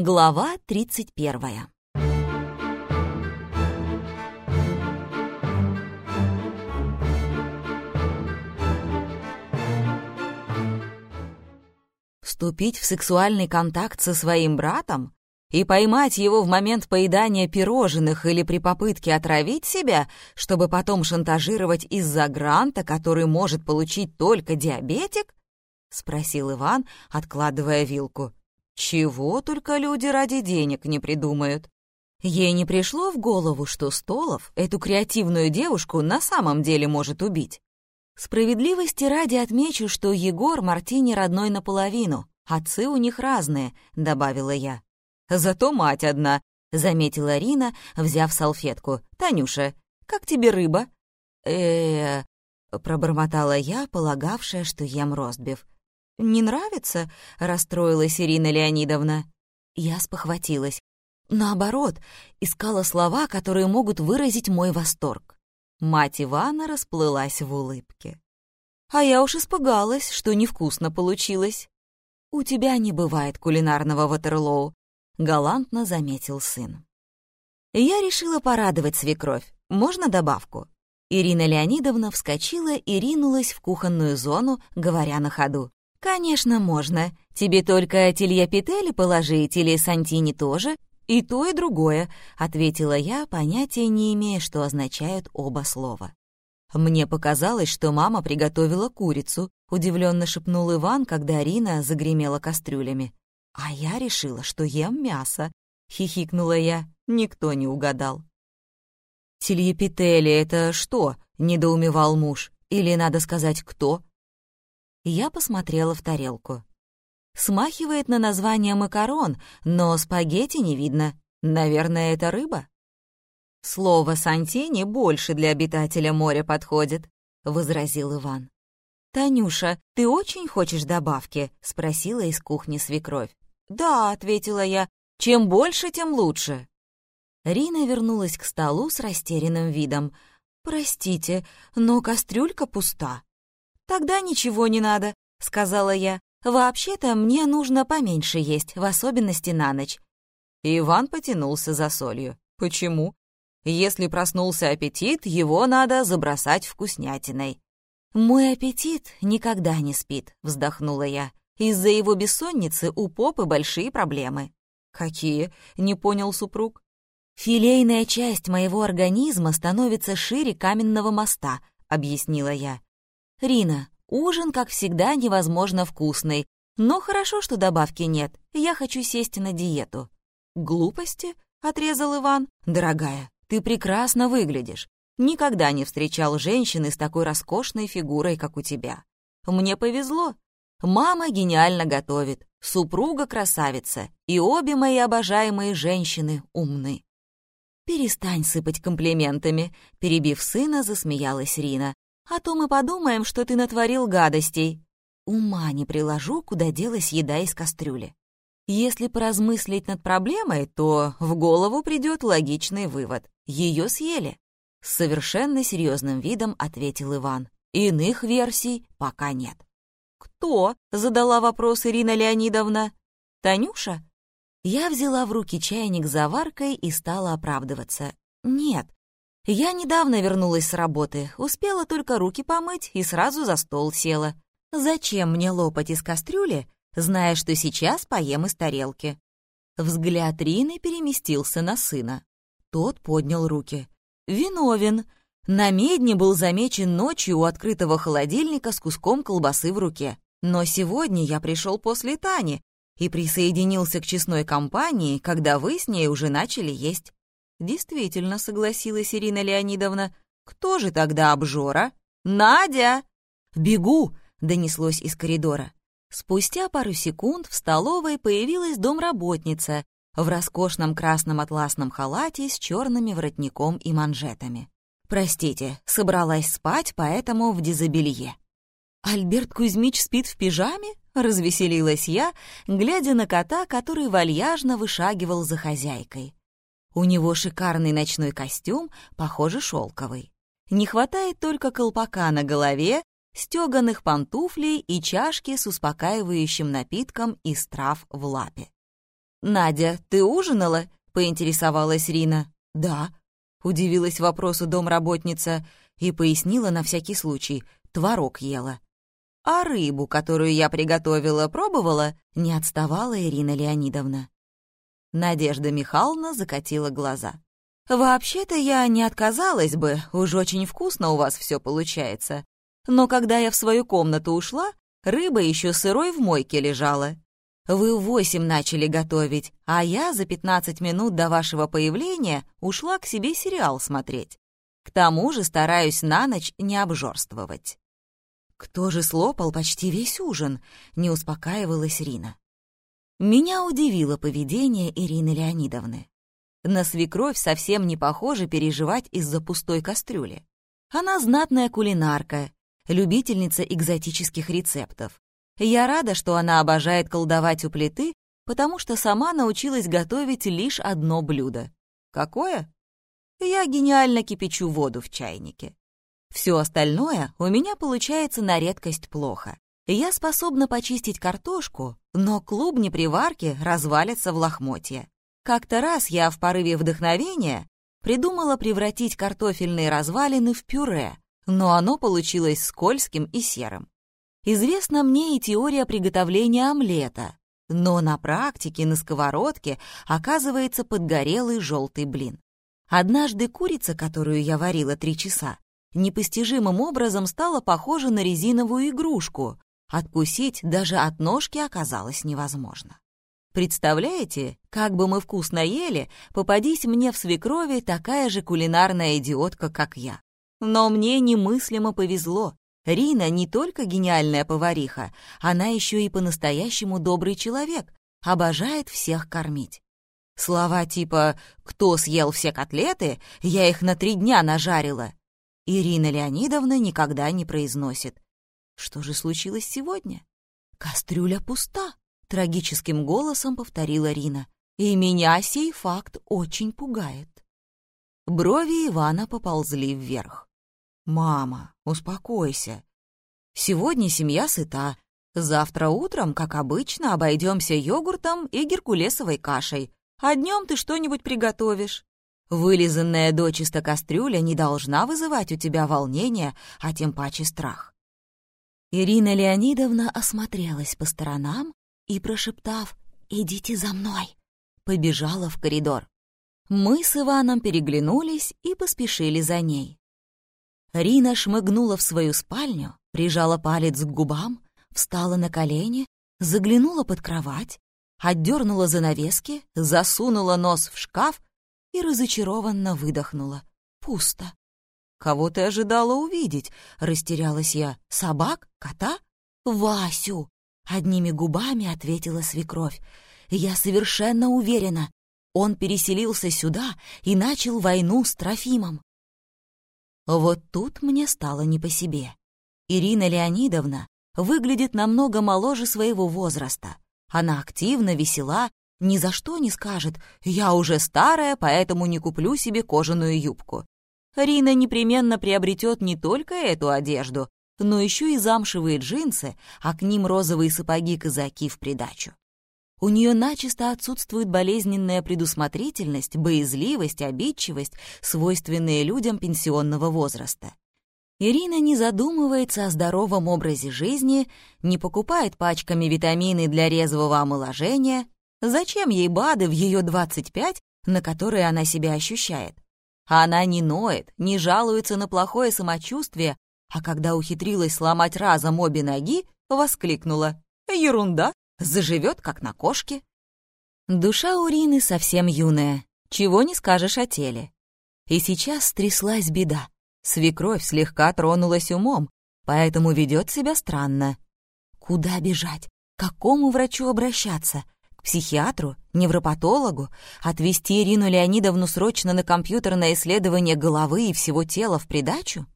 Глава 31. Вступить в сексуальный контакт со своим братом и поймать его в момент поедания пирожных или при попытке отравить себя, чтобы потом шантажировать из-за гранта, который может получить только диабетик? — спросил Иван, откладывая вилку. Чего только люди ради денег не придумают. Ей не пришло в голову, что Столов эту креативную девушку на самом деле может убить. Справедливости ради отмечу, что Егор Мартини родной наполовину, отцы у них разные, добавила я. Зато мать одна, заметила Рина, взяв салфетку. Танюша, как тебе рыба? э, -э пробормотала я, полагавшая, что ем ростбиф. «Не нравится?» — расстроилась Ирина Леонидовна. Я спохватилась. Наоборот, искала слова, которые могут выразить мой восторг. Мать Ивана расплылась в улыбке. А я уж испугалась, что невкусно получилось. «У тебя не бывает кулинарного Ватерлоу», — галантно заметил сын. Я решила порадовать свекровь. Можно добавку? Ирина Леонидовна вскочила и ринулась в кухонную зону, говоря на ходу. «Конечно, можно. Тебе только тельяпетели положить или сантини тоже?» «И то, и другое», — ответила я, понятия не имея, что означают оба слова. «Мне показалось, что мама приготовила курицу», — удивленно шепнул Иван, когда Арина загремела кастрюлями. «А я решила, что ем мясо», — хихикнула я. Никто не угадал. «Тельепетели — это что?» — недоумевал муж. «Или, надо сказать, кто?» Я посмотрела в тарелку. Смахивает на название макарон, но спагетти не видно. Наверное, это рыба? Слово «сантини» больше для обитателя моря подходит, — возразил Иван. «Танюша, ты очень хочешь добавки?» — спросила из кухни свекровь. «Да», — ответила я, — «чем больше, тем лучше». Рина вернулась к столу с растерянным видом. «Простите, но кастрюлька пуста». «Тогда ничего не надо», — сказала я. «Вообще-то мне нужно поменьше есть, в особенности на ночь». Иван потянулся за солью. «Почему?» «Если проснулся аппетит, его надо забросать вкуснятиной». «Мой аппетит никогда не спит», — вздохнула я. «Из-за его бессонницы у попы большие проблемы». «Какие?» — не понял супруг. «Филейная часть моего организма становится шире каменного моста», — объяснила я. «Рина, ужин, как всегда, невозможно вкусный, но хорошо, что добавки нет. Я хочу сесть на диету». «Глупости?» — отрезал Иван. «Дорогая, ты прекрасно выглядишь. Никогда не встречал женщины с такой роскошной фигурой, как у тебя. Мне повезло. Мама гениально готовит, супруга красавица, и обе мои обожаемые женщины умны». «Перестань сыпать комплиментами», — перебив сына, засмеялась Рина а то мы подумаем, что ты натворил гадостей. Ума не приложу, куда делась еда из кастрюли. Если поразмыслить над проблемой, то в голову придет логичный вывод. Ее съели. С совершенно серьезным видом ответил Иван. Иных версий пока нет. «Кто?» — задала вопрос Ирина Леонидовна. «Танюша?» Я взяла в руки чайник с заваркой и стала оправдываться. «Нет, я недавно вернулась с работы, успела только руки помыть и сразу за стол села. Зачем мне лопать из кастрюли, зная, что сейчас поем из тарелки? Взгляд Рины переместился на сына. Тот поднял руки. «Виновен. На медне был замечен ночью у открытого холодильника с куском колбасы в руке. Но сегодня я пришел после Тани и присоединился к честной компании, когда вы с ней уже начали есть. Действительно, согласилась Ирина Леонидовна. Кто же тогда обжора? Надя! Бегу! донеслось из коридора. Спустя пару секунд в столовой появилась домработница в роскошном красном атласном халате с черными воротником и манжетами. «Простите, собралась спать, поэтому в дизобелье». «Альберт Кузьмич спит в пижаме?» — развеселилась я, глядя на кота, который вальяжно вышагивал за хозяйкой. У него шикарный ночной костюм, похоже, шелковый. Не хватает только колпака на голове, стеганых пантуфлей и чашки с успокаивающим напитком из трав в лапе. «Надя, ты ужинала?» — поинтересовалась Рина. «Да», — удивилась вопросу домработница и пояснила на всякий случай. «Творог ела». «А рыбу, которую я приготовила, пробовала?» — не отставала Ирина Леонидовна. Надежда Михайловна закатила глаза. «Вообще-то я не отказалась бы, уж очень вкусно у вас все получается. Но когда я в свою комнату ушла, рыба еще сырой в мойке лежала. Вы в восемь начали готовить, а я за пятнадцать минут до вашего появления ушла к себе сериал смотреть. К тому же стараюсь на ночь не обжорствовать». «Кто же слопал почти весь ужин?» — не успокаивалась Рина. Меня удивило поведение Ирины Леонидовны. На свекровь совсем не похоже переживать из-за пустой кастрюли. Она знатная кулинарка, любительница экзотических рецептов. Я рада, что она обожает колдовать у плиты, потому что сама научилась готовить лишь одно блюдо. Какое? Я гениально кипячу воду в чайнике. Все остальное у меня получается на редкость плохо. Я способна почистить картошку, но клубни при варке развалятся в лохмотье. Как-то раз я в порыве вдохновения придумала превратить картофельные развалины в пюре, но оно получилось скользким и серым. Известна мне и теория приготовления омлета, но на практике на сковородке оказывается подгорелый желтый блин. Однажды курица, которую я варила три часа, непостижимым образом стала похожа на резиновую игрушку, Откусить даже от ножки оказалось невозможно. Представляете, как бы мы вкусно ели, попадись мне в свекрови такая же кулинарная идиотка, как я. Но мне немыслимо повезло. Рина не только гениальная повариха, она еще и по-настоящему добрый человек, обожает всех кормить. Слова типа «Кто съел все котлеты? Я их на три дня нажарила» Ирина Леонидовна никогда не произносит. Что же случилось сегодня? Кастрюля пуста, трагическим голосом повторила Рина. И меня сей факт очень пугает. Брови Ивана поползли вверх. «Мама, успокойся. Сегодня семья сыта. Завтра утром, как обычно, обойдемся йогуртом и геркулесовой кашей. А днем ты что-нибудь приготовишь. Вылизанная дочисто кастрюля не должна вызывать у тебя волнения, а тем паче страх. Ирина Леонидовна осмотрелась по сторонам и, прошептав «Идите за мной», побежала в коридор. Мы с Иваном переглянулись и поспешили за ней. Рина шмыгнула в свою спальню, прижала палец к губам, встала на колени, заглянула под кровать, отдернула занавески, засунула нос в шкаф и разочарованно выдохнула. Пусто. «Кого ты ожидала увидеть?» — растерялась я. «Собак? Кота?» «Васю!» — одними губами ответила свекровь. «Я совершенно уверена. Он переселился сюда и начал войну с Трофимом». Вот тут мне стало не по себе. Ирина Леонидовна выглядит намного моложе своего возраста. Она активна, весела, ни за что не скажет «я уже старая, поэтому не куплю себе кожаную юбку». Рина непременно приобретет не только эту одежду, но еще и замшевые джинсы, а к ним розовые сапоги-казаки в придачу. У нее начисто отсутствует болезненная предусмотрительность, боязливость, обидчивость, свойственные людям пенсионного возраста. Ирина не задумывается о здоровом образе жизни, не покупает пачками витамины для резвого омоложения. Зачем ей БАДы в ее 25, на которые она себя ощущает? Она не ноет, не жалуется на плохое самочувствие, а когда ухитрилась сломать разом обе ноги, воскликнула. «Ерунда! Заживет, как на кошке!» Душа Урины совсем юная, чего не скажешь о теле. И сейчас стряслась беда. Свекровь слегка тронулась умом, поэтому ведет себя странно. Куда бежать? К какому врачу обращаться? К психиатру? Невропатологу? Отвезти Ирину Леонидовну срочно на компьютерное исследование головы и всего тела в придачу?